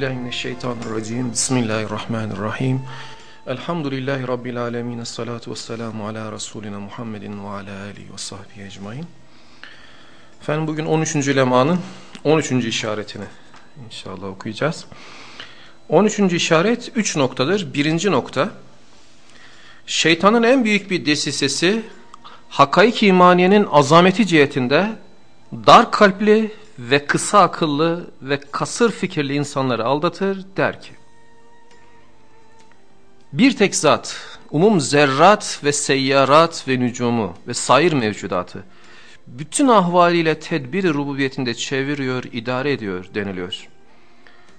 Billahi. Bismillahirrahmanirrahim. Elhamdülillahi rabbil alamin. Essalatu vesselamu ala rasulina Muhammedin ve ala alihi ve sahbihi ecmaîn. Efendim bugün 13. lemanın 13. işaretini inşallah okuyacağız. 13. işaret 3 noktadır. Birinci nokta şeytanın en büyük bir desisesi hakaik imaniyenin azameti cihetinde dar kalpli ve kısa akıllı ve kasır fikirli insanları aldatır der ki bir tek zat umum zerrat ve seyyarat ve nücumu ve sair mevcudatı bütün ahvaliyle tedbir rububiyetinde çeviriyor, idare ediyor deniliyor.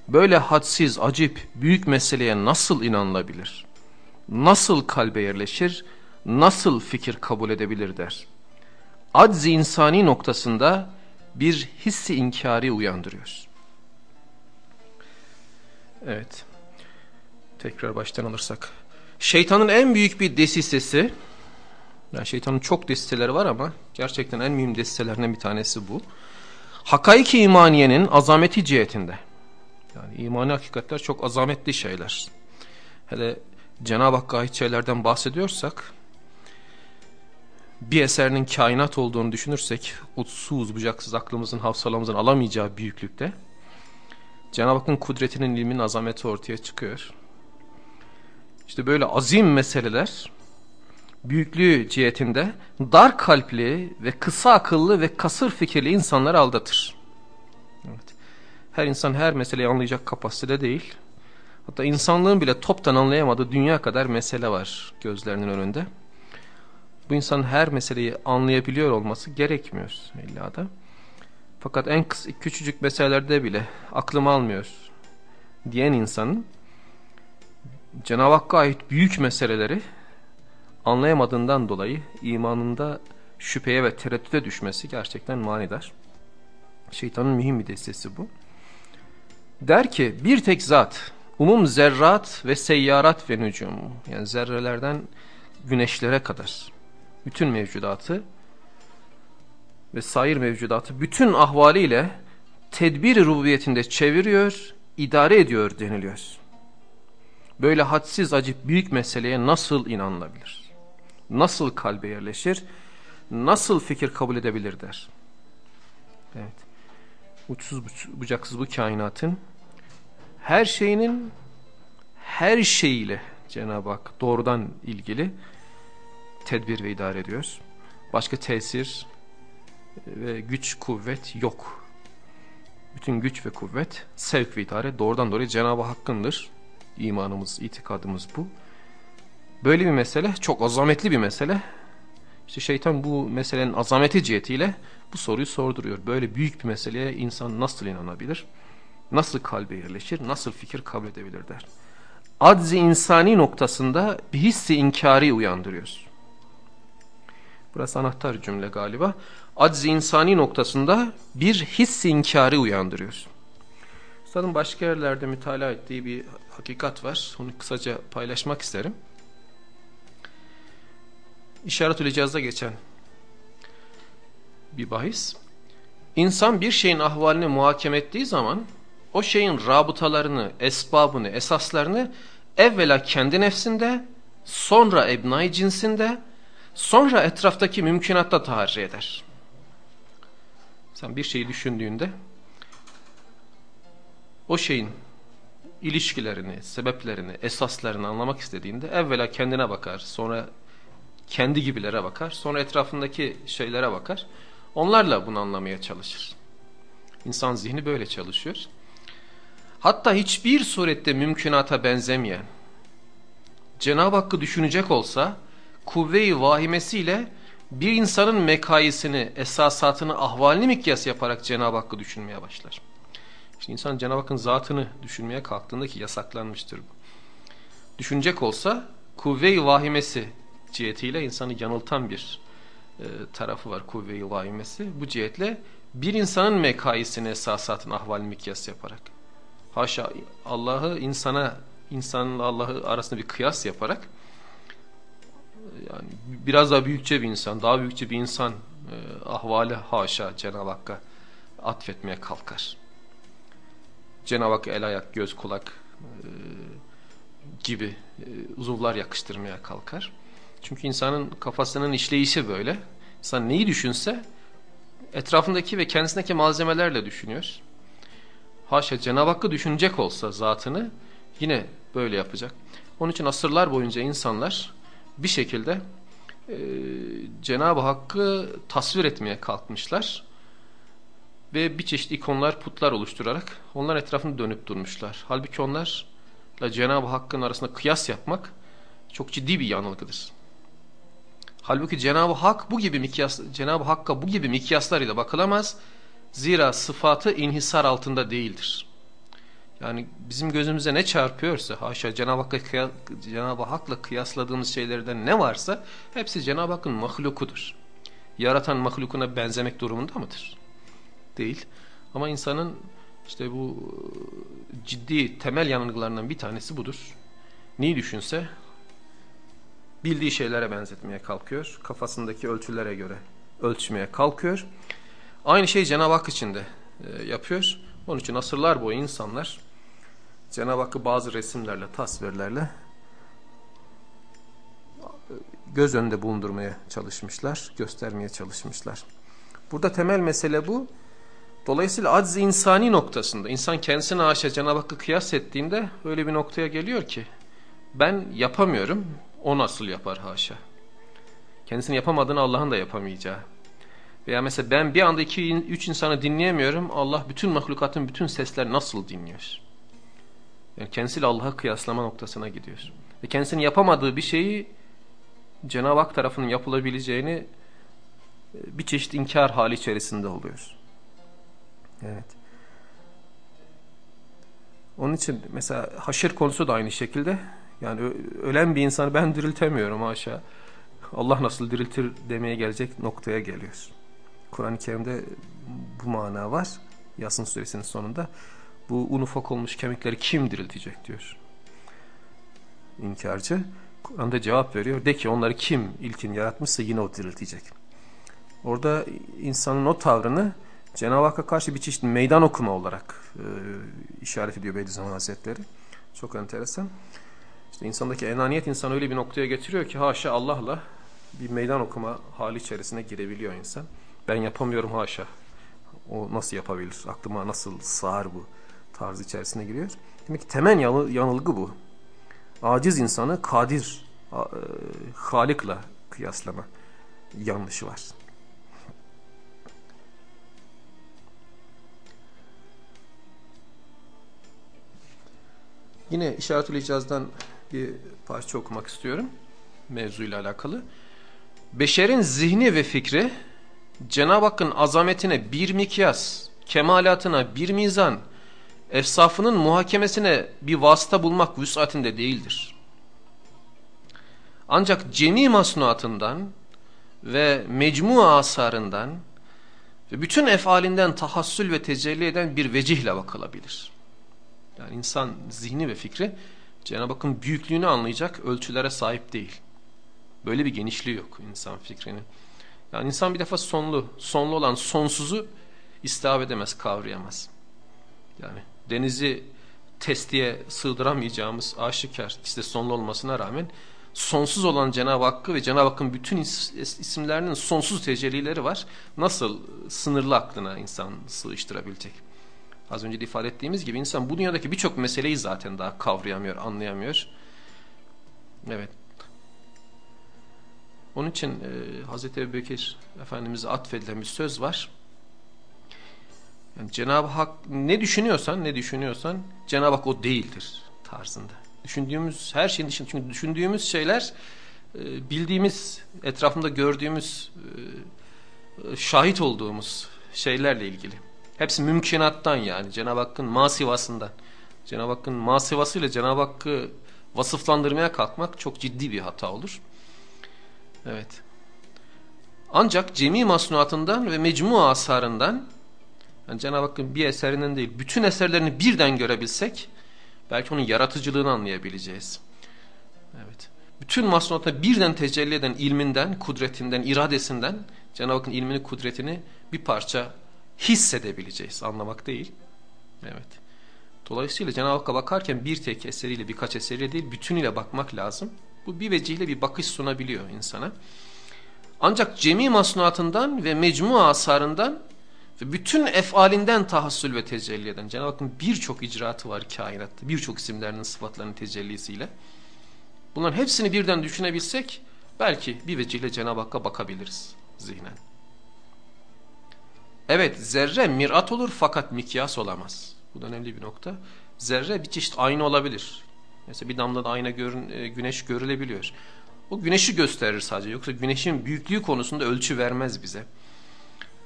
Böyle hadsiz, acip, büyük meseleye nasıl inanılabilir? Nasıl kalbe yerleşir? Nasıl fikir kabul edebilir der. Aczi insani noktasında bir hissi inkari uyandırıyor. Evet. Tekrar baştan alırsak. Şeytanın en büyük bir desisesi, yani şeytanın çok desiseleri var ama gerçekten en mühim desiselerinden bir tanesi bu. Hakaiki imaniyenin azameti cihetinde. Yani imani hakikatler çok azametli şeyler. Hele Cenab-ı Hakk'a ait şeylerden bahsediyorsak, bir eserinin kainat olduğunu düşünürsek, uçsuz bucaksız aklımızın hafsalamızın alamayacağı büyüklükte, Cenab-ı Hakk'ın kudretinin ilmin azameti ortaya çıkıyor. İşte böyle azim meseleler, büyüklüğü cihetinde dar kalpli ve kısa akıllı ve kasır fikirli insanları aldatır. Evet. Her insan her meseleyi anlayacak kapasitede değil. Hatta insanlığın bile toptan anlayamadığı dünya kadar mesele var gözlerinin önünde. Bu insan her meseleyi anlayabiliyor olması gerekmiyor illa da. Fakat en kısa, küçücük meselelerde bile aklım almıyor diyen insanın Cenab-ı Hakk'a ait büyük meseleleri anlayamadığından dolayı imanında şüpheye ve tereddüte düşmesi gerçekten manidar. Şeytanın mühim bir destesi bu. Der ki bir tek zat umum zerrat ve seyyarat ve nücum yani zerrelerden güneşlere kadar bütün mevcudatı ve sair mevcudatı bütün ahvaliyle tedbir rububiyetinde çeviriyor, idare ediyor deniliyor. Böyle hadsiz acip büyük meseleye nasıl inanılabilir? Nasıl kalbe yerleşir? Nasıl fikir kabul edebilir der. Evet. Uçsuz bucaksız bu kainatın her şeyinin her şeyiyle Cenab-ı Hak doğrudan ilgili tedbir ve idare ediyor. Başka tesir ve güç, kuvvet yok. Bütün güç ve kuvvet, sevk ve idare doğrudan dolayı Cenab-ı Hakk'ındır. İmanımız, itikadımız bu. Böyle bir mesele, çok azametli bir mesele. İşte şeytan bu meselenin azameti cihetiyle bu soruyu sorduruyor. Böyle büyük bir meseleye insan nasıl inanabilir? Nasıl kalbe yerleşir? Nasıl fikir kabul edebilir der. Adzi insani noktasında bir hissi inkari uyandırıyoruz. Burası anahtar cümle galiba. Acz insani noktasında bir his inkarı uyandırıyor. Üstadın başka yerlerde mütalaa ettiği bir hakikat var. Onu kısaca paylaşmak isterim. İşaret-ül icazda geçen bir bahis. İnsan bir şeyin ahvalini muhakeme ettiği zaman o şeyin rabıtalarını, esbabını, esaslarını evvela kendi nefsinde, sonra ebnai cinsinde, Sonra etraftaki mümkünatta taharri eder. Sen bir şeyi düşündüğünde o şeyin ilişkilerini, sebeplerini, esaslarını anlamak istediğinde evvela kendine bakar, sonra kendi gibilere bakar, sonra etrafındaki şeylere bakar. Onlarla bunu anlamaya çalışır. İnsan zihni böyle çalışıyor. Hatta hiçbir surette mümkünata benzemeyen, Cenab-ı Hakk'ı düşünecek olsa kuvve-i vahimesiyle bir insanın mekayesini, esasatını, ahvalini mikyas yaparak Cenab-ı Hakk'ı düşünmeye başlar. İşte insan Cenab-ı Hakk'ın zatını düşünmeye kalktığında ki yasaklanmıştır bu. Düşünecek olsa kuvve-i vahimesi cihetiyle insanı yanıltan bir e, tarafı var kuvve-i vahimesi. Bu cihetle bir insanın mekayesini, esasatını, ahvalini mikyas yaparak. Haşa Allah'ı insana, insanla Allah'ı arasında bir kıyas yaparak yani biraz daha büyükçe bir insan, daha büyükçe bir insan e, ahvali haşa Cenab-ı Hakk'a atfetmeye kalkar. Cenab-ı Hak el ayak, göz kulak e, gibi e, uzuvlar yakıştırmaya kalkar. Çünkü insanın kafasının işleyişi böyle. İnsan neyi düşünse etrafındaki ve kendisindeki malzemelerle düşünüyor. Haşa Cenab-ı Hakk'ı düşünecek olsa zatını yine böyle yapacak. Onun için asırlar boyunca insanlar bir şekilde e, Cenab-ı Hakk'ı tasvir etmeye kalkmışlar. Ve bir çeşit ikonlar, putlar oluşturarak onlar etrafında dönüp durmuşlar. Halbuki onlarla Cenab-ı Hakk'ın arasında kıyas yapmak çok ciddi bir yanılgıdır. Halbuki Cenab-ı Hak bu gibi mikyas Cenab-ı Hakk'a bu gibi mikyaslar ile bakılamaz. Zira sıfatı inhisar altında değildir. Yani bizim gözümüze ne çarpıyorsa haşa Cenab-ı Hakk'a Cenab-ı Hak'la kıyasladığımız şeylerden ne varsa hepsi Cenab-ı Hakk'ın mahlukudur. Yaratan mahlukuna benzemek durumunda mıdır? Değil. Ama insanın işte bu ciddi temel yanılgılarından bir tanesi budur. Neyi düşünse bildiği şeylere benzetmeye kalkıyor. Kafasındaki ölçülere göre ölçmeye kalkıyor. Aynı şey Cenab-ı Hak için de e, yapıyor. Onun için asırlar boyu insanlar Cenab-ı Hakk'ı bazı resimlerle, tasvirlerle göz önünde bulundurmaya çalışmışlar, göstermeye çalışmışlar. Burada temel mesele bu. Dolayısıyla acz insani noktasında, insan kendisine haşa Cenab-ı Hakk'ı kıyas ettiğinde öyle bir noktaya geliyor ki ben yapamıyorum, o nasıl yapar haşa. Kendisini yapamadığını Allah'ın da yapamayacağı. Veya mesela ben bir anda iki, üç insanı dinleyemiyorum. Allah bütün mahlukatın bütün sesler nasıl dinliyor? Yani kendisiyle Allah'a kıyaslama noktasına gidiyor. Ve kendisinin yapamadığı bir şeyi Cenab-ı Hak tarafının yapılabileceğini e, bir çeşit inkar hali içerisinde oluyor. Evet. Onun için mesela haşir konusu da aynı şekilde. Yani ölen bir insanı ben diriltemiyorum haşa. Allah nasıl diriltir demeye gelecek noktaya geliyor. Kur'an-ı Kerim'de bu mana var. Yasin suresinin sonunda. Bu un ufak olmuş kemikleri kim diriltecek diyor. İnkarcı. Kur'an'da cevap veriyor. De ki onları kim ilkin yaratmışsa yine o diriltecek. Orada insanın o tavrını Cenab-ı Hakk'a karşı bir çeşit meydan okuma olarak e, işaret ediyor Bediüzzaman Hazretleri. Çok enteresan. İşte insandaki enaniyet insanı öyle bir noktaya getiriyor ki haşa Allah'la bir meydan okuma hali içerisine girebiliyor insan. Ben yapamıyorum haşa. O nasıl yapabilir? Aklıma nasıl sığar bu tarzı içerisine giriyor. Demek ki temel yanılgı bu. Aciz insanı kadir, e, halikle kıyaslama yanlışı var. Yine işaretül icazdan bir parça okumak istiyorum mevzuyla alakalı. Beşerin zihni ve fikri Cenab-ı Hakk'ın azametine bir mikyas, kemalatına bir mizan, efsafının muhakemesine bir vasıta bulmak vüsatinde değildir. Ancak cemi masnuatından ve mecmu asarından ve bütün efalinden tahassül ve tecelli eden bir vecihle bakılabilir. Yani insan zihni ve fikri Cenab-ı Hakk'ın büyüklüğünü anlayacak ölçülere sahip değil. Böyle bir genişliği yok insan fikrinin. Yani insan bir defa sonlu, sonlu olan sonsuzu istihab edemez, kavrayamaz. Yani denizi testiye sığdıramayacağımız aşikar, işte sonlu olmasına rağmen sonsuz olan Cenab-ı Hakk'ı ve Cenab-ı Hakk'ın bütün isimlerinin sonsuz tecellileri var. Nasıl sınırlı aklına insan sığıştırabilecek? Az önce de ifade ettiğimiz gibi insan bu dünyadaki birçok meseleyi zaten daha kavrayamıyor, anlayamıyor. Evet. Onun için e, Hazreti Ebubekir Efendimiz'e atfedilen bir söz var. Yani Cenab-ı Hak ne düşünüyorsan, ne düşünüyorsan Cenab-ı Hak o değildir tarzında. Düşündüğümüz her şeyin dışında çünkü düşündüğümüz şeyler e, bildiğimiz, etrafında gördüğümüz, e, şahit olduğumuz şeylerle ilgili. Hepsi mümkünattan yani Cenab-ı Hakk'ın masivasından. Cenab-ı Hakk'ın masivasıyla Cenab-ı Hakk'ı vasıflandırmaya kalkmak çok ciddi bir hata olur. Evet. Ancak cemi masnuatından ve mecmu asarından yani Cenab-ı Hakk'ın bir eserinden değil bütün eserlerini birden görebilsek belki onun yaratıcılığını anlayabileceğiz. Evet. Bütün masnuata birden tecelli eden ilminden, kudretinden, iradesinden Cenab-ı Hakk'ın ilmini, kudretini bir parça hissedebileceğiz. Anlamak değil. Evet. Dolayısıyla Cenab-ı Hakk'a bakarken bir tek eseriyle birkaç eseriyle değil bütünüyle bakmak lazım. Bu bir vecihle bir bakış sunabiliyor insana. Ancak cemi masnuatından ve mecmu asarından bütün efalinden tahassül ve tecelli eden Cenab-ı Hakk'ın birçok icraatı var kainatta. Birçok isimlerinin sıfatlarının tecellisiyle. Bunların hepsini birden düşünebilsek belki bir vecihle Cenab-ı Hakk'a bakabiliriz zihnen. Evet zerre mirat olur fakat mikyas olamaz. Bu da önemli bir nokta. Zerre bir çeşit ayna olabilir. Mesela bir damlada ayna görün, e, güneş görülebiliyor. O güneşi gösterir sadece. Yoksa güneşin büyüklüğü konusunda ölçü vermez bize.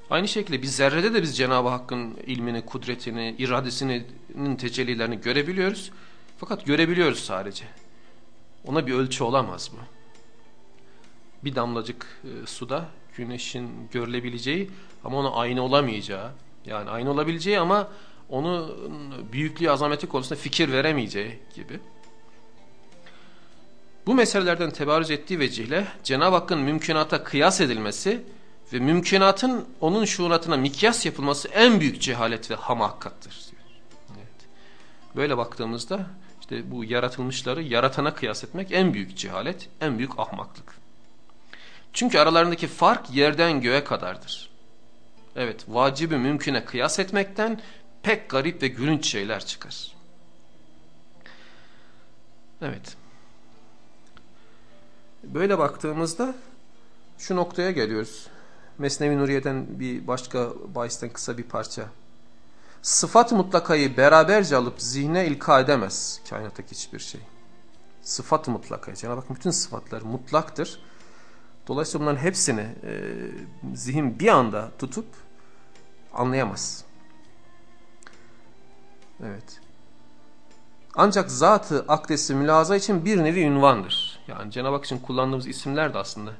Aynı şekilde biz zerrede de biz Cenab-ı Hakk'ın ilmini, kudretini, iradesinin tecellilerini görebiliyoruz. Fakat görebiliyoruz sadece. Ona bir ölçü olamaz bu. Bir damlacık e, suda güneşin görülebileceği ama ona aynı olamayacağı, yani aynı olabileceği ama onu büyüklüğü, azameti konusunda fikir veremeyeceği gibi. Bu meselelerden tebarüz ettiği vecihle Cenab-ı Hakk'ın mümkünata kıyas edilmesi ve mümkünatın onun şuunatına mikyas yapılması en büyük cehalet ve hamakattır. Evet. Böyle baktığımızda işte bu yaratılmışları yaratana kıyas etmek en büyük cehalet, en büyük ahmaklık. Çünkü aralarındaki fark yerden göğe kadardır. Evet, vacibi mümküne kıyas etmekten pek garip ve gülünç şeyler çıkar. Evet. Böyle baktığımızda şu noktaya geliyoruz. Mesnevi Nuriye'den bir başka bahisten kısa bir parça. Sıfat mutlakayı beraberce alıp zihne ilka edemez kainattaki hiçbir şey. Sıfat mutlakayı. Cenab-ı Hak bütün sıfatlar mutlaktır. Dolayısıyla bunların hepsini e, zihin bir anda tutup anlayamaz. Evet. Ancak zatı akdesi mülaza için bir nevi ünvandır. Yani Cenab-ı Hak için kullandığımız isimler de aslında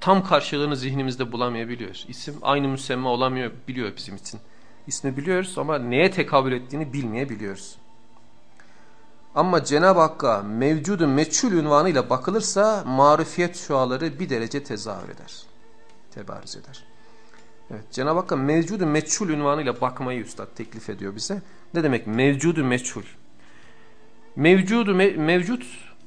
tam karşılığını zihnimizde bulamayabiliyor. İsim aynı müsemma olamıyor biliyor bizim için. İsmi biliyoruz ama neye tekabül ettiğini bilmeyebiliyoruz. Ama Cenab-ı Hakk'a mevcudu meçhul ünvanıyla bakılırsa marifiyet şuaları bir derece tezahür eder. Tebarüz eder. Evet, Cenab-ı Hakk'a mevcudu meçhul ünvanıyla bakmayı üstad teklif ediyor bize. Ne demek mevcudu meçhul? Mevcudu me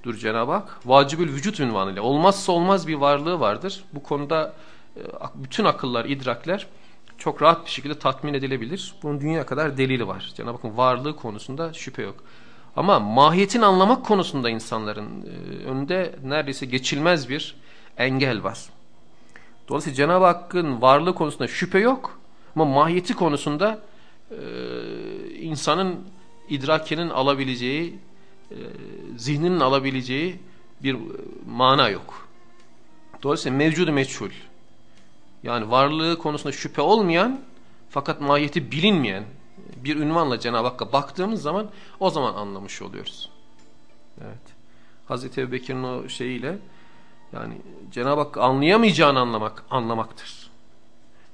mevcuttur Cenab-ı Hak. Vacibül vücut ünvanıyla. Olmazsa olmaz bir varlığı vardır. Bu konuda e, bütün akıllar, idrakler çok rahat bir şekilde tatmin edilebilir. Bunun dünya kadar delili var. Cenab-ı Hakk'ın varlığı konusunda şüphe yok. Ama mahiyetini anlamak konusunda insanların e, önünde neredeyse geçilmez bir engel var. Dolayısıyla Cenab-ı Hakk'ın varlığı konusunda şüphe yok. Ama mahiyeti konusunda e, insanın idrakinin alabileceği, e, zihninin alabileceği bir mana yok. Dolayısıyla mevcudu meçhul. Yani varlığı konusunda şüphe olmayan fakat mahiyeti bilinmeyen bir ünvanla Cenab-ı Hakk'a baktığımız zaman o zaman anlamış oluyoruz. Evet. Hazreti Ebubekir'in o şeyiyle yani Cenab-ı Hakk'ı anlayamayacağını anlamak anlamaktır.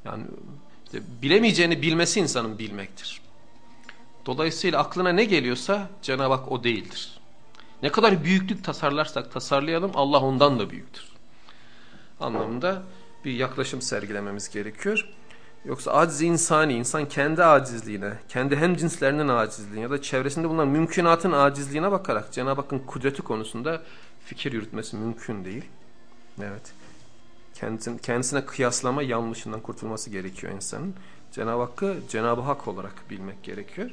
Yani işte bilemeyeceğini bilmesi insanın bilmektir. Dolayısıyla aklına ne geliyorsa Cenab-ı Hak o değildir. Ne kadar büyüklük tasarlarsak tasarlayalım Allah ondan da büyüktür. Anlamında bir yaklaşım sergilememiz gerekiyor. Yoksa aciz insani, insan kendi acizliğine, kendi hem cinslerinin acizliğine ya da çevresinde bulunan mümkünatın acizliğine bakarak Cenab-ı Hakk'ın kudreti konusunda fikir yürütmesi mümkün değil. Evet. Kendisine, kendisine kıyaslama yanlışından kurtulması gerekiyor insanın. Cenab-ı Hakk'ı Cenab-ı Hak olarak bilmek gerekiyor.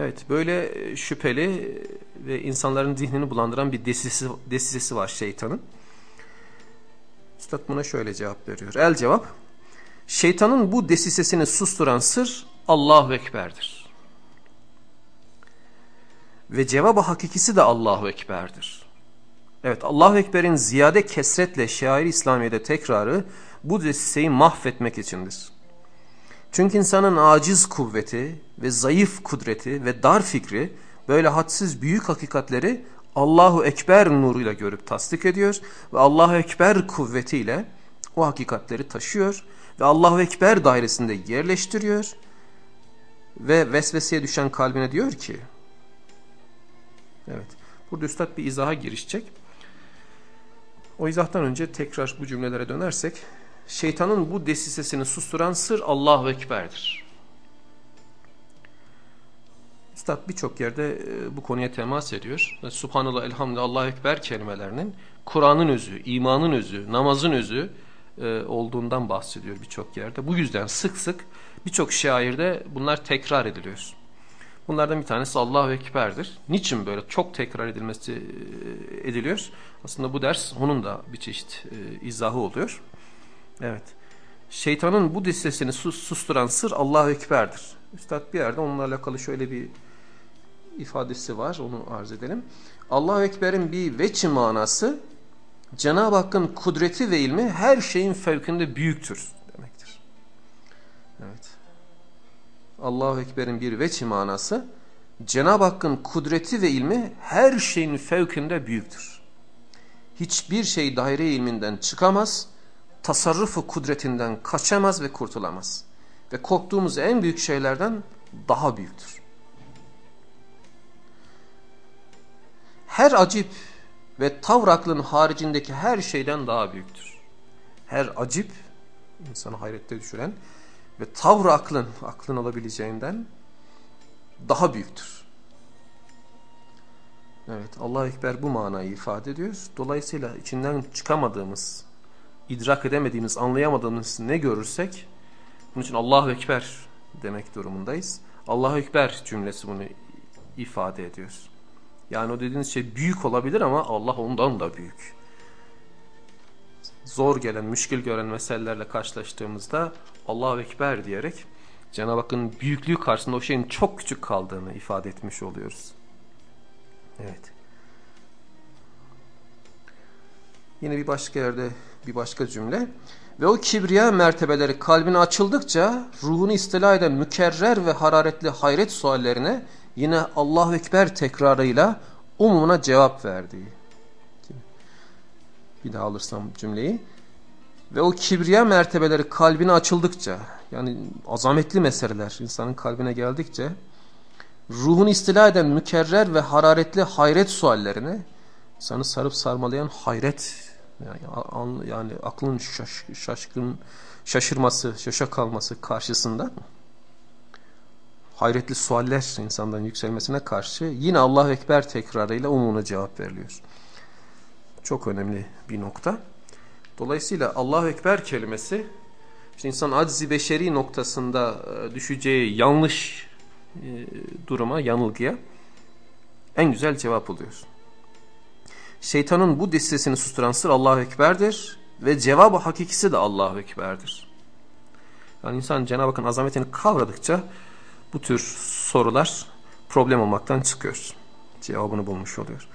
Evet böyle şüpheli ve insanların zihnini bulandıran bir desisi, desisesi var şeytanın. Üstad buna şöyle cevap veriyor. El cevap Şeytanın bu desisesini susturan sır Allahu Ekber'dir. Ve cevabı hakikisi de Allahu Ekber'dir. Evet Allahu Ekber'in ziyade kesretle şair İslamiye'de tekrarı bu desiseyi mahvetmek içindir. Çünkü insanın aciz kuvveti ve zayıf kudreti ve dar fikri böyle hadsiz büyük hakikatleri Allahu Ekber nuruyla görüp tasdik ediyor ve Allahu Ekber kuvvetiyle o hakikatleri taşıyor ve Allahu Ekber dairesinde yerleştiriyor ve vesveseye düşen kalbine diyor ki evet burada üstad bir izaha girişecek. O izahtan önce tekrar bu cümlelere dönersek şeytanın bu desisesini susturan sır Allahu Ekber'dir. Üstad birçok yerde e, bu konuya temas ediyor. Subhanallah, elhamdülillah, Allahu Ekber kelimelerinin Kur'an'ın özü, imanın özü, namazın özü e, olduğundan bahsediyor birçok yerde. Bu yüzden sık sık birçok şairde bunlar tekrar ediliyor. Bunlardan bir tanesi Allahu Ekber'dir. Niçin böyle çok tekrar edilmesi e, ediliyor? Aslında bu ders onun da bir çeşit izahı oluyor. Evet. Şeytanın bu listesini susturan sır Allahu Ekber'dir. Üstad bir yerde onunla alakalı şöyle bir ifadesi var. Onu arz edelim. Allahu Ekber'in bir veçi manası Cenab-ı Hakk'ın kudreti ve ilmi her şeyin fevkinde büyüktür demektir. Evet. Allahu Ekber'in bir veçi manası Cenab-ı Hakk'ın kudreti ve ilmi her şeyin fevkinde büyüktür. Hiçbir şey daire ilminden çıkamaz, tasarrufu kudretinden kaçamaz ve kurtulamaz. Ve korktuğumuz en büyük şeylerden daha büyüktür. Her acip ve tavr aklın haricindeki her şeyden daha büyüktür. Her acip, insanı hayrette düşüren ve tavr aklın, aklın olabileceğinden daha büyüktür. Evet Allah Ekber bu manayı ifade ediyor. Dolayısıyla içinden çıkamadığımız, idrak edemediğimiz, anlayamadığımız ne görürsek bunun için Allahu Ekber demek durumundayız. Allahu Ekber cümlesi bunu ifade ediyor. Yani o dediğiniz şey büyük olabilir ama Allah ondan da büyük. Zor gelen, müşkil gören meselelerle karşılaştığımızda Allahu Ekber diyerek Cenab-ı Hakk'ın büyüklüğü karşısında o şeyin çok küçük kaldığını ifade etmiş oluyoruz. Evet. Yine bir başka yerde bir başka cümle. Ve o kibriya mertebeleri kalbine açıldıkça ruhunu istila eden mükerrer ve hararetli hayret suallerine yine Allahu Ekber tekrarıyla umumuna cevap verdiği. Bir daha alırsam cümleyi. Ve o kibriya mertebeleri kalbine açıldıkça yani azametli meseleler insanın kalbine geldikçe ruhunu istila eden mükerrer ve hararetli hayret suallerine insanı sarıp sarmalayan hayret yani, yani aklın şaş, şaşkın şaşırması, şaşa kalması karşısında hayretli sualler insandan yükselmesine karşı yine Allahu Ekber tekrarıyla umumuna cevap veriliyor. Çok önemli bir nokta. Dolayısıyla Allahu Ekber kelimesi işte insan aczi beşeri noktasında e, düşeceği yanlış e, duruma, yanılgıya en güzel cevap oluyor. Şeytanın bu distesini susturan sır Allahu Ekber'dir ve cevabı hakikisi de Allahu Ekber'dir. Yani insan Cenab-ı Hakk'ın azametini kavradıkça bu tür sorular problem olmaktan çıkıyor. Cevabını bulmuş oluyor.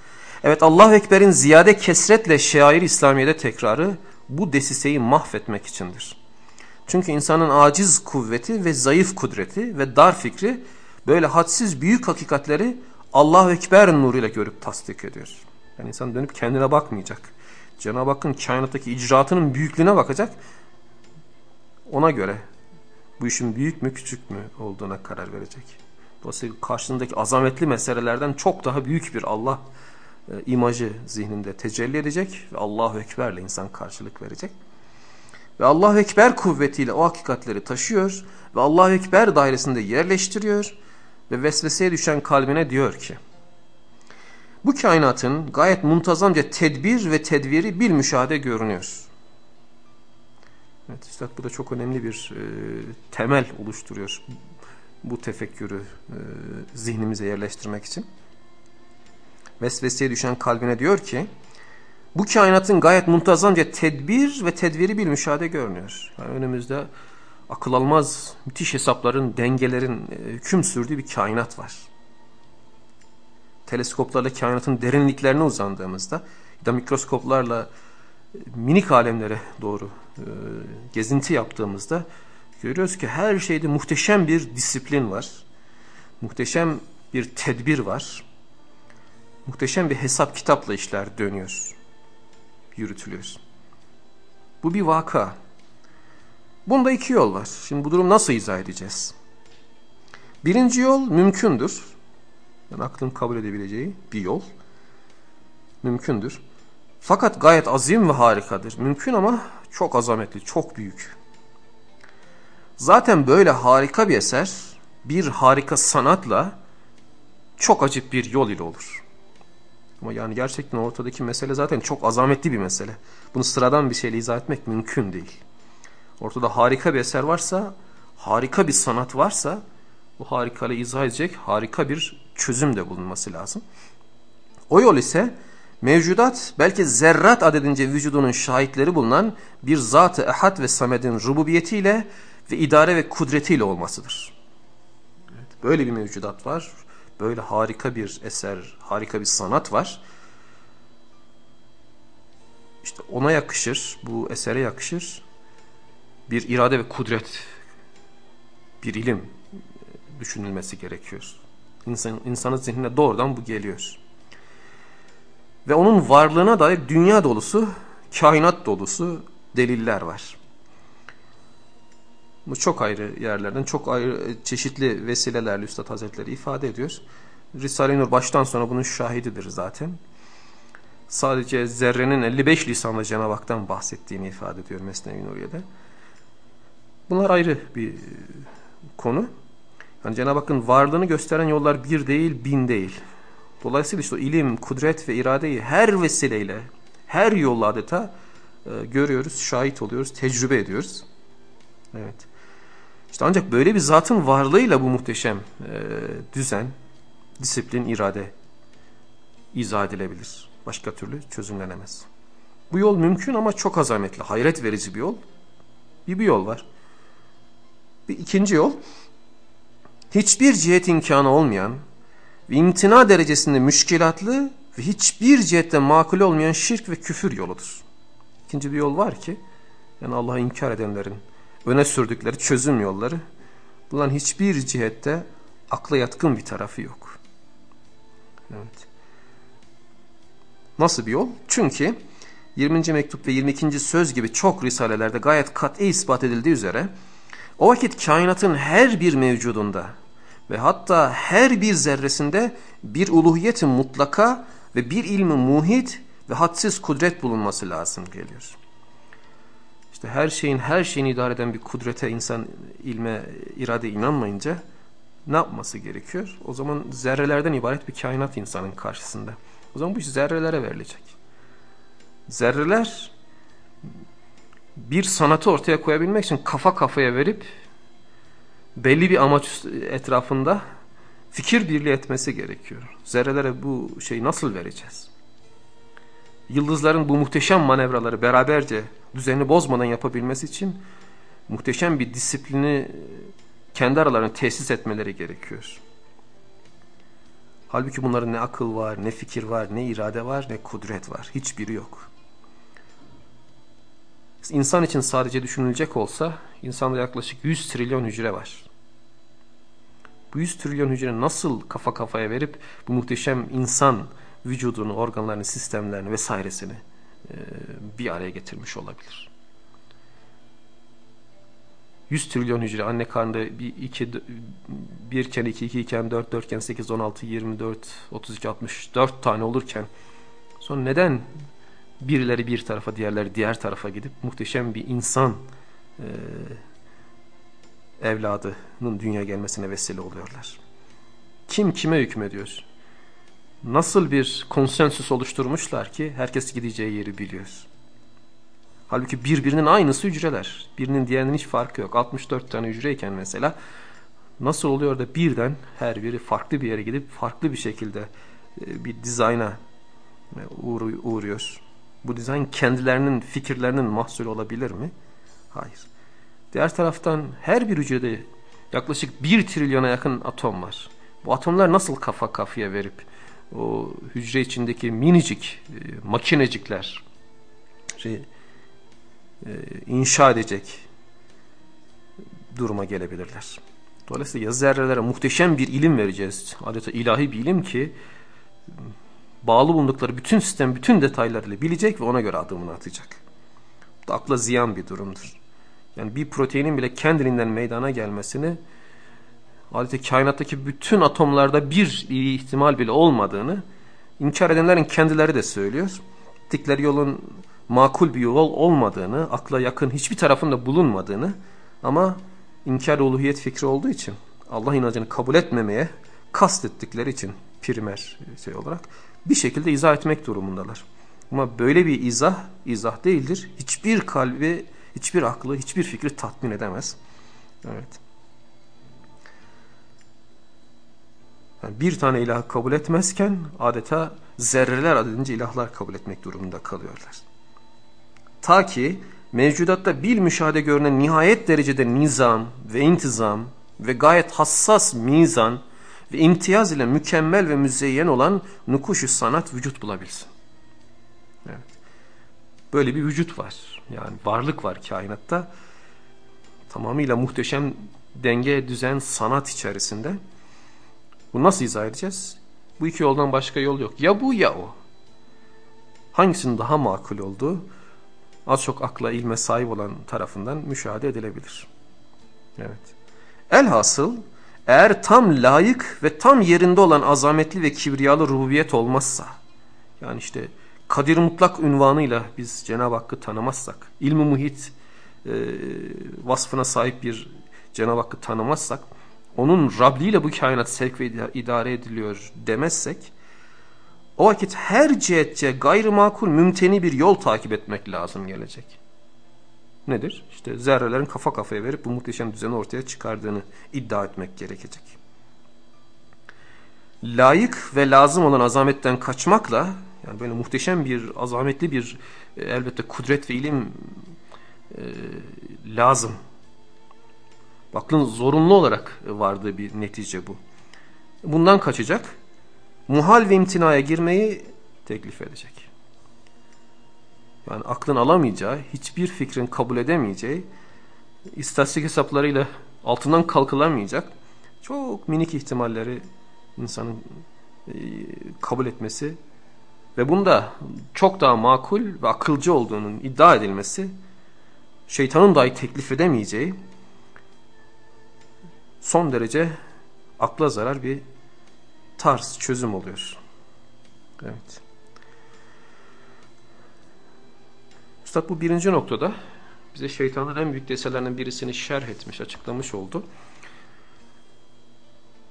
Evet Allahu Ekber'in ziyade kesretle şair İslamiye'de tekrarı bu desiseyi mahvetmek içindir. Çünkü insanın aciz kuvveti ve zayıf kudreti ve dar fikri böyle hadsiz büyük hakikatleri Allahu Ekber nuruyla görüp tasdik ediyor. Yani insan dönüp kendine bakmayacak. Cenab-ı Hakk'ın kainattaki icraatının büyüklüğüne bakacak. Ona göre bu işin büyük mü küçük mü olduğuna karar verecek. Dolayısıyla karşısındaki azametli meselelerden çok daha büyük bir Allah e, imajı zihninde tecelli edecek ve Allahu Ekber'le insan karşılık verecek. Ve Allahu Ekber kuvvetiyle o hakikatleri taşıyor ve Allahu Ekber dairesinde yerleştiriyor ve vesveseye düşen kalbine diyor ki bu kainatın gayet muntazamca tedbir ve tedviri bir müşahede görünüyor. Evet, Üstad bu da çok önemli bir e, temel oluşturuyor bu tefekkürü e, zihnimize yerleştirmek için. Vesveseye düşen kalbine diyor ki bu kainatın gayet muntazamca tedbir ve tedviri bir müşahede görünüyor. Yani önümüzde akıl almaz müthiş hesapların, dengelerin e, hüküm sürdüğü bir kainat var. Teleskoplarla kainatın derinliklerine uzandığımızda ya da mikroskoplarla e, minik alemlere doğru e, gezinti yaptığımızda görüyoruz ki her şeyde muhteşem bir disiplin var. Muhteşem bir tedbir var. Muhteşem bir hesap kitapla işler dönüyor. Yürütülüyor. Bu bir vaka. Bunda iki yol var. Şimdi bu durum nasıl izah edeceğiz? Birinci yol mümkündür. Yani aklın kabul edebileceği bir yol. Mümkündür. Fakat gayet azim ve harikadır. Mümkün ama çok azametli, çok büyük. Zaten böyle harika bir eser, bir harika sanatla çok acip bir yol ile olur. Ama yani gerçekten ortadaki mesele zaten çok azametli bir mesele. Bunu sıradan bir şeyle izah etmek mümkün değil. Ortada harika bir eser varsa, harika bir sanat varsa bu harikayla izah edecek harika bir çözüm de bulunması lazım. O yol ise mevcudat belki zerrat adedince vücudunun şahitleri bulunan bir zat-ı ehad ve samedin rububiyetiyle ve idare ve kudretiyle olmasıdır. Evet, böyle bir mevcudat var. Böyle harika bir eser, harika bir sanat var. İşte ona yakışır, bu esere yakışır bir irade ve kudret, bir ilim düşünülmesi gerekiyor. İnsan, insanın zihnine doğrudan bu geliyor. Ve onun varlığına dair dünya dolusu, kainat dolusu deliller var. Bu çok ayrı yerlerden, çok ayrı çeşitli vesilelerle Üstad Hazretleri ifade ediyor. Risale-i Nur baştan sona bunun şahididir zaten. Sadece zerrenin 55 lisanla Cenab-ı Hak'tan bahsettiğini ifade ediyor Mesnevi Nuriye'de. Bunlar ayrı bir konu. Yani Cenab-ı Hakk'ın varlığını gösteren yollar bir değil, bin değil. Dolayısıyla işte ilim, kudret ve iradeyi her vesileyle, her yolla adeta e, görüyoruz, şahit oluyoruz, tecrübe ediyoruz. Evet. İşte ancak böyle bir zatın varlığıyla bu muhteşem e, düzen, disiplin, irade izah edilebilir. Başka türlü çözümlenemez. Bu yol mümkün ama çok azametli, hayret verici bir yol. Bir bir yol var. Bir ikinci yol, hiçbir cihet imkanı olmayan ve imtina derecesinde müşkilatlı ve hiçbir cihette makul olmayan şirk ve küfür yoludur. İkinci bir yol var ki, yani Allah'ı inkar edenlerin öne sürdükleri çözüm yolları, bunların hiçbir cihette akla yatkın bir tarafı yok. Evet. Nasıl bir yol? Çünkü 20. mektup ve 22. söz gibi çok risalelerde gayet kat'i ispat edildiği üzere o vakit kainatın her bir mevcudunda ve hatta her bir zerresinde bir uluhiyetin mutlaka ve bir ilmi muhit ve hadsiz kudret bulunması lazım geliyor. İşte her şeyin her şeyini idare eden bir kudrete insan ilme, irade inanmayınca ne yapması gerekiyor? O zaman zerrelerden ibaret bir kainat insanın karşısında. O zaman bu iş zerrelere verilecek. Zerreler bir sanatı ortaya koyabilmek için kafa kafaya verip belli bir amaç etrafında fikir birliği etmesi gerekiyor. Zerrelere bu şeyi nasıl vereceğiz? Yıldızların bu muhteşem manevraları beraberce düzeni bozmadan yapabilmesi için muhteşem bir disiplini kendi aralarını tesis etmeleri gerekiyor. Halbuki bunların ne akıl var, ne fikir var, ne irade var, ne kudret var. Hiçbiri yok. İnsan için sadece düşünülecek olsa insanda yaklaşık 100 trilyon hücre var. Bu 100 trilyon hücre nasıl kafa kafaya verip bu muhteşem insan vücudunu, organlarını, sistemlerini vesairesini e, bir araya getirmiş olabilir? 100 trilyon hücre anne karnında bir, iki, bir iken, iki, iki iken, dört, dörtken, sekiz, on altı, yirmi dört, otuz iki, altmış dört tane olurken sonra neden birileri bir tarafa, diğerleri diğer tarafa gidip muhteşem bir insan e, evladının dünya gelmesine vesile oluyorlar? Kim kime hükmediyor? Nasıl bir konsensüs oluşturmuşlar ki herkes gideceği yeri biliyor? Halbuki birbirinin aynısı hücreler. Birinin diğerinin hiç farkı yok. 64 tane hücreyken mesela nasıl oluyor da birden her biri farklı bir yere gidip farklı bir şekilde e, bir dizayna e, uğruyor. Bu dizayn kendilerinin fikirlerinin mahsulü olabilir mi? Hayır. Diğer taraftan her bir hücrede yaklaşık bir trilyona yakın atom var. Bu atomlar nasıl kafa kafaya verip o hücre içindeki minicik e, makinecikler e, inşa edecek duruma gelebilirler. Dolayısıyla yazı zerrelere muhteşem bir ilim vereceğiz. Adeta ilahi bir ilim ki bağlı bulundukları bütün sistem, bütün detaylarıyla bilecek ve ona göre adımını atacak. Bu da akla ziyan bir durumdur. Yani bir proteinin bile kendiliğinden meydana gelmesini adeta kainattaki bütün atomlarda bir ihtimal bile olmadığını inkar edenlerin kendileri de söylüyor. Gittikleri yolun makul bir yol olmadığını, akla yakın hiçbir tarafında bulunmadığını ama inkar uluhiyet fikri olduğu için Allah inancını kabul etmemeye kastettikleri için primer şey olarak bir şekilde izah etmek durumundalar. Ama böyle bir izah, izah değildir. Hiçbir kalbi, hiçbir aklı, hiçbir fikri tatmin edemez. Evet. Yani bir tane ilah kabul etmezken adeta zerreler adedince ilahlar kabul etmek durumunda kalıyorlar. Ta ki mevcudatta bil müşahede görünen nihayet derecede nizam ve intizam ve gayet hassas mizan ve imtiyaz ile mükemmel ve müzeyyen olan nukuşu sanat vücut bulabilsin. Böyle bir vücut var. Yani varlık var kainatta. Tamamıyla muhteşem denge, düzen, sanat içerisinde. Bu nasıl izah edeceğiz? Bu iki yoldan başka yol yok. Ya bu ya o. Hangisinin daha makul olduğu az çok akla ilme sahip olan tarafından müşahede edilebilir. Evet. Elhasıl eğer tam layık ve tam yerinde olan azametli ve kibriyalı rububiyet olmazsa yani işte kadir mutlak ünvanıyla biz Cenab-ı Hakk'ı tanımazsak ilmi muhit e, vasfına sahip bir Cenab-ı Hakk'ı tanımazsak onun Rabliyle bu kainat sevk ve idare ediliyor demezsek o vakit her cihetçe gayrimakul mümteni bir yol takip etmek lazım gelecek. Nedir? İşte zerrelerin kafa kafaya verip bu muhteşem düzeni ortaya çıkardığını iddia etmek gerekecek. Layık ve lazım olan azametten kaçmakla yani böyle muhteşem bir azametli bir e, elbette kudret ve ilim e, lazım Aklın zorunlu olarak vardığı bir netice bu. Bundan kaçacak. Muhal ve imtinaya girmeyi teklif edecek. Yani aklın alamayacağı, hiçbir fikrin kabul edemeyeceği, istatistik hesaplarıyla altından kalkılamayacak çok minik ihtimalleri insanın e, kabul etmesi ve bunda çok daha makul ve akılcı olduğunun iddia edilmesi şeytanın dahi teklif edemeyeceği son derece akla zarar bir tarz, çözüm oluyor. Evet. Üstad bu birinci noktada bize şeytanın en büyük deselerinden birisini şerh etmiş, açıklamış oldu.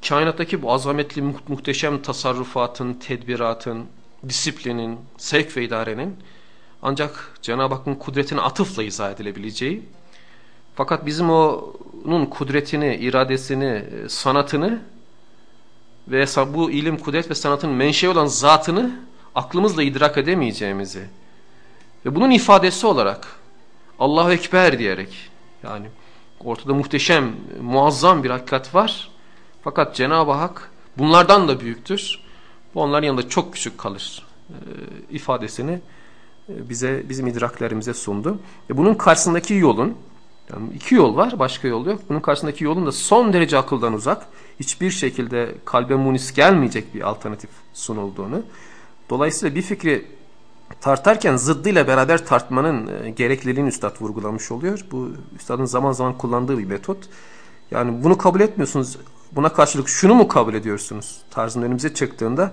Kainattaki bu azametli muhteşem tasarrufatın, tedbiratın, disiplinin, sevk ve idarenin ancak Cenab-ı Hakk'ın kudretine atıfla izah edilebileceği fakat bizim onun kudretini, iradesini, e, sanatını ve bu ilim, kudret ve sanatın menşe olan zatını aklımızla idrak edemeyeceğimizi ve bunun ifadesi olarak Allahu Ekber diyerek yani ortada muhteşem, muazzam bir hakikat var. Fakat Cenab-ı Hak bunlardan da büyüktür. Bu onların yanında çok küçük kalır e, ifadesini e, bize bizim idraklerimize sundu. E, bunun karşısındaki yolun yani iki yol var, başka yol yok. Bunun karşısındaki yolun da son derece akıldan uzak, hiçbir şekilde kalbe munis gelmeyecek bir alternatif sunulduğunu. Dolayısıyla bir fikri tartarken zıddıyla beraber tartmanın gerekliliğini üstad vurgulamış oluyor. Bu üstadın zaman zaman kullandığı bir metot. Yani bunu kabul etmiyorsunuz, buna karşılık şunu mu kabul ediyorsunuz tarzında önümüze çıktığında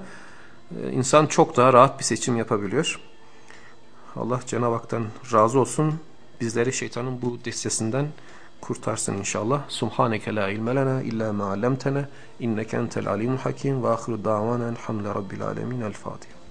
e, insan çok daha rahat bir seçim yapabiliyor. Allah Cenab-ı Hak'tan razı olsun. Bizleri şeytanın bu destesinden kurtarsın inşallah. Subhaneke la ilme lena illa ma allamtana inneke entel alimul hakim ve ahiru davana elhamdülillahi rabbil alamin. El Fatiha.